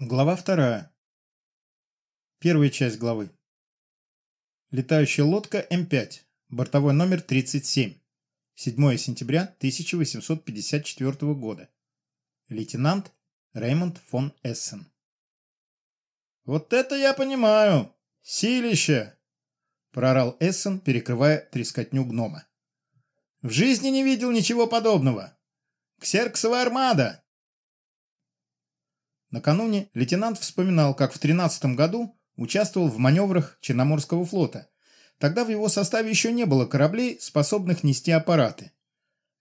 Глава вторая. Первая часть главы. Летающая лодка М5. Бортовой номер 37. 7 сентября 1854 года. Лейтенант Реймонд фон Эссен. «Вот это я понимаю! Силище!» – прорал Эссен, перекрывая трескотню гнома. «В жизни не видел ничего подобного! Ксерксова армада! Накануне лейтенант вспоминал, как в 13 году участвовал в маневрах Черноморского флота. Тогда в его составе еще не было кораблей, способных нести аппараты.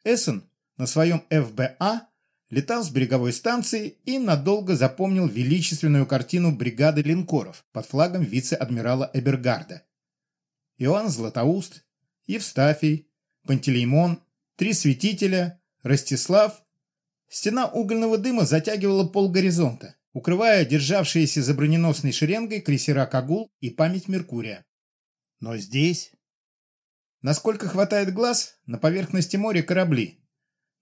Эссен на своем ФБА летал с береговой станции и надолго запомнил величественную картину бригады линкоров под флагом вице-адмирала Эбергарда. Иоанн Златоуст, Евстафий, Пантелеймон, Три святителя, Ростислав Стена угольного дыма затягивала пол горизонта, укрывая державшиеся за броненосной шеренгой крейсера «Кагул» и «Память Меркурия». Но здесь... Насколько хватает глаз, на поверхности моря корабли.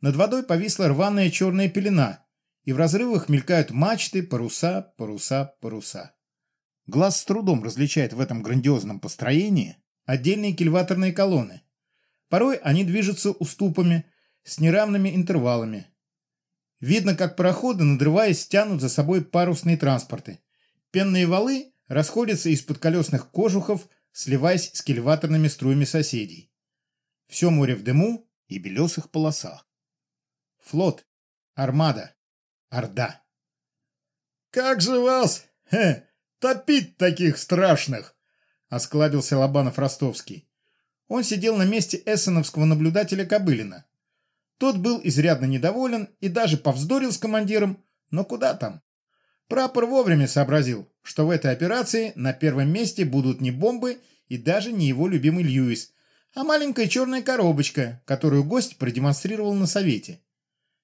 Над водой повисла рваная черная пелена, и в разрывах мелькают мачты, паруса, паруса, паруса. Глаз с трудом различает в этом грандиозном построении отдельные кильваторные колонны. Порой они движутся уступами с неравными интервалами, Видно, как пароходы, надрываясь, тянут за собой парусные транспорты. Пенные валы расходятся из-под колесных кожухов, сливаясь с кильваторными струями соседей. Все море в дыму и белесых полосах. Флот, армада, орда. «Как же вас, хе, топить таких страшных!» — осклабился Лобанов-Ростовский. Он сидел на месте эссеновского наблюдателя Кобылина. Тот был изрядно недоволен и даже повздорил с командиром, но куда там? Прапор вовремя сообразил, что в этой операции на первом месте будут не бомбы и даже не его любимый Льюис, а маленькая черная коробочка, которую гость продемонстрировал на совете.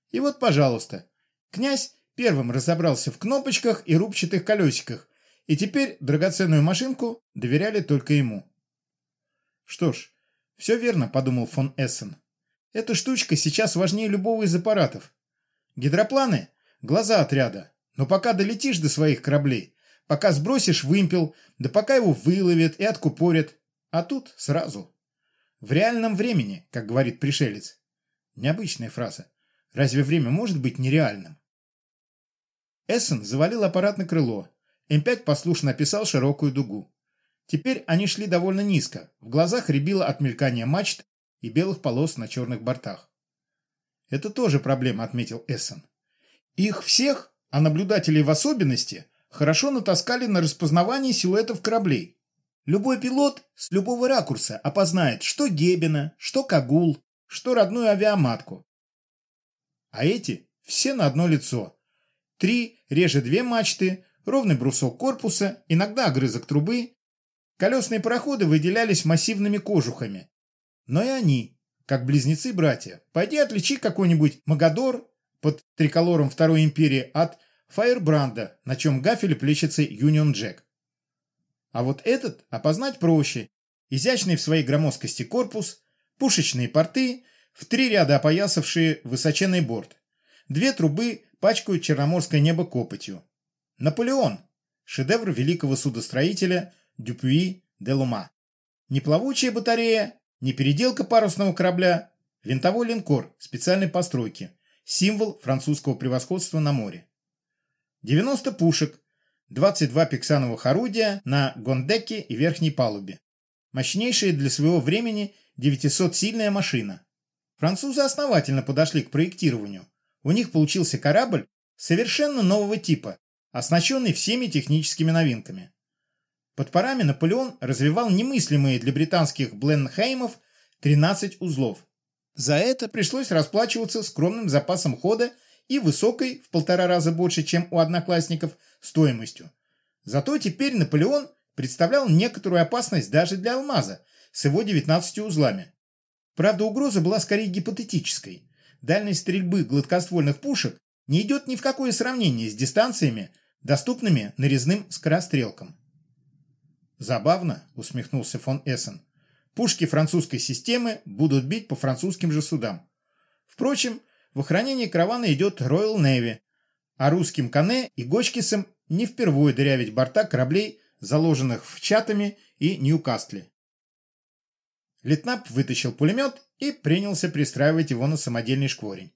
И вот, пожалуйста, князь первым разобрался в кнопочках и рубчатых колесиках, и теперь драгоценную машинку доверяли только ему. Что ж, все верно, подумал фон Эссен. Эта штучка сейчас важнее любого из аппаратов. Гидропланы – глаза отряда. Но пока долетишь до своих кораблей, пока сбросишь вымпел, да пока его выловят и откупорят. А тут сразу. В реальном времени, как говорит пришелец. Необычная фраза. Разве время может быть нереальным? Эссен завалил аппарат на крыло. М5 послушно описал широкую дугу. Теперь они шли довольно низко. В глазах рябило от мелькания мачт и белых полос на черных бортах. Это тоже проблема, отметил Эссен. Их всех, а наблюдателей в особенности, хорошо натаскали на распознавание силуэтов кораблей. Любой пилот с любого ракурса опознает, что Гебена, что Кагул, что родную авиаматку. А эти все на одно лицо. Три, реже две мачты, ровный брусок корпуса, иногда огрызок трубы. Колесные пароходы выделялись массивными кожухами, но и они, как близнецы-братья. Пойди отличи какой-нибудь Магадор под триколором Второй империи от Фаербранда, на чем гафеле плещется Юнион Джек. А вот этот опознать проще. Изящный в своей громоздкости корпус, пушечные порты, в три ряда опоясавшие высоченный борт. Две трубы пачкают черноморское небо копотью. Наполеон – шедевр великого судостроителя Дюпюи де Лума. Неплавучая батарея, не переделка парусного корабля, винтовой линкор специальной постройки, символ французского превосходства на море. 90 пушек, 22 пиксановых орудия на гондеке и верхней палубе. Мощнейшая для своего времени 900-сильная машина. Французы основательно подошли к проектированию. У них получился корабль совершенно нового типа, оснащенный всеми техническими новинками. Под парами Наполеон развивал немыслимые для британских Бленхеймов 13 узлов. За это пришлось расплачиваться скромным запасом хода и высокой, в полтора раза больше, чем у одноклассников, стоимостью. Зато теперь Наполеон представлял некоторую опасность даже для алмаза с его 19 узлами. Правда, угроза была скорее гипотетической. Дальность стрельбы гладкоствольных пушек не идет ни в какое сравнение с дистанциями, доступными нарезным скорострелкам. Забавно, усмехнулся фон Эссен. Пушки французской системы будут бить по французским же судам. Впрочем, в охранении каравана идет Royal Navy, а русским Кане и Гочкисом не впервые дырявить борта кораблей, заложенных в Чатами и Ньюкастле. Литнап вытащил пулемет и принялся пристраивать его на самодельный шкворень.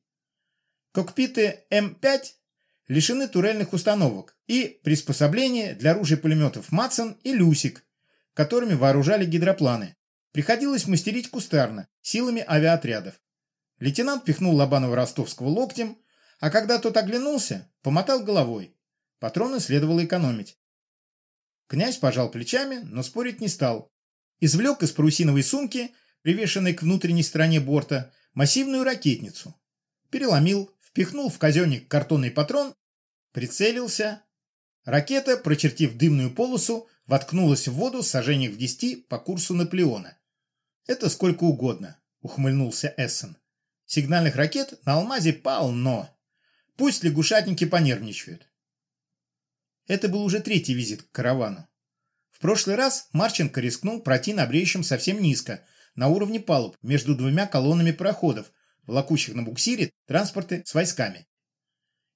Кокпиты М5 лишены турельных установок и приспособления для ружей пулеметов Матсон и Люсик, которыми вооружали гидропланы. Приходилось мастерить кустарно, силами авиаотрядов. Лейтенант пихнул Лобанова ростовского локтем, а когда тот оглянулся, помотал головой. Патроны следовало экономить. Князь пожал плечами, но спорить не стал. Извлек из парусиновой сумки, привешенной к внутренней стороне борта, массивную ракетницу. Переломил, впихнул в казенник картонный патрон, прицелился. Ракета, прочертив дымную полосу, воткнулась в воду сожжениях в десяти по курсу Наполеона. «Это сколько угодно», — ухмыльнулся Эссен. «Сигнальных ракет на Алмазе полно. Пусть лягушатники понервничают». Это был уже третий визит к каравану. В прошлый раз Марченко рискнул пройти на бреющем совсем низко, на уровне палуб, между двумя колоннами пароходов, волокущих на буксире транспорты с войсками.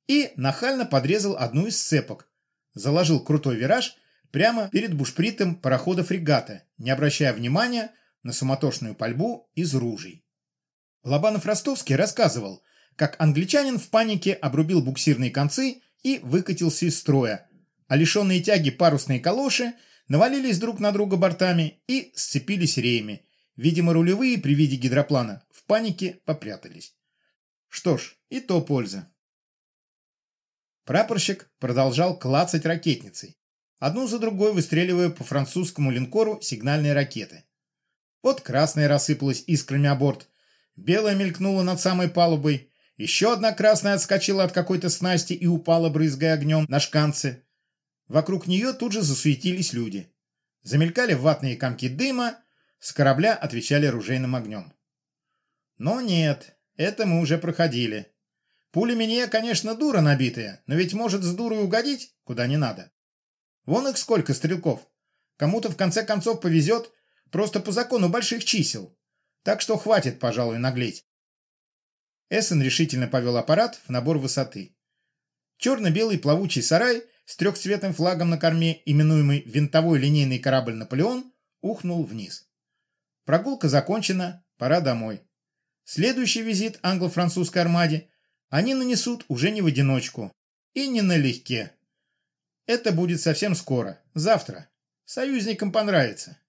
И нахально подрезал одну из цепок, заложил крутой вираж прямо перед бушпритом парохода фрегата, не обращая внимания на суматошную пальбу из ружей. Лобанов-Ростовский рассказывал, как англичанин в панике обрубил буксирные концы и выкатился из строя, а лишенные тяги парусные калоши навалились друг на друга бортами и сцепились реями. Видимо, рулевые при виде гидроплана в панике попрятались. Что ж, и то польза. Прапорщик продолжал клацать ракетницей, одну за другой выстреливая по французскому линкору сигнальные ракеты. Вот красная рассыпалась искрами о борт, белая мелькнула над самой палубой, еще одна красная отскочила от какой-то снасти и упала, брызгая огнем, на шканцы. Вокруг нее тут же засуетились люди. Замелькали ватные комки дыма, с корабля отвечали ружейным огнем. Но нет, это мы уже проходили. Пуля мне, конечно, дура набитая, но ведь может с дурой угодить, куда не надо. Вон их сколько стрелков. Кому-то в конце концов повезет просто по закону больших чисел. Так что хватит, пожалуй, наглеть. Эссен решительно повел аппарат в набор высоты. Черно-белый плавучий сарай с трехцветным флагом на корме, именуемый винтовой линейный корабль «Наполеон», ухнул вниз. Прогулка закончена, пора домой. Следующий визит англо-французской армаде они нанесут уже не в одиночку и не налегке. Это будет совсем скоро, завтра. Союзникам понравится.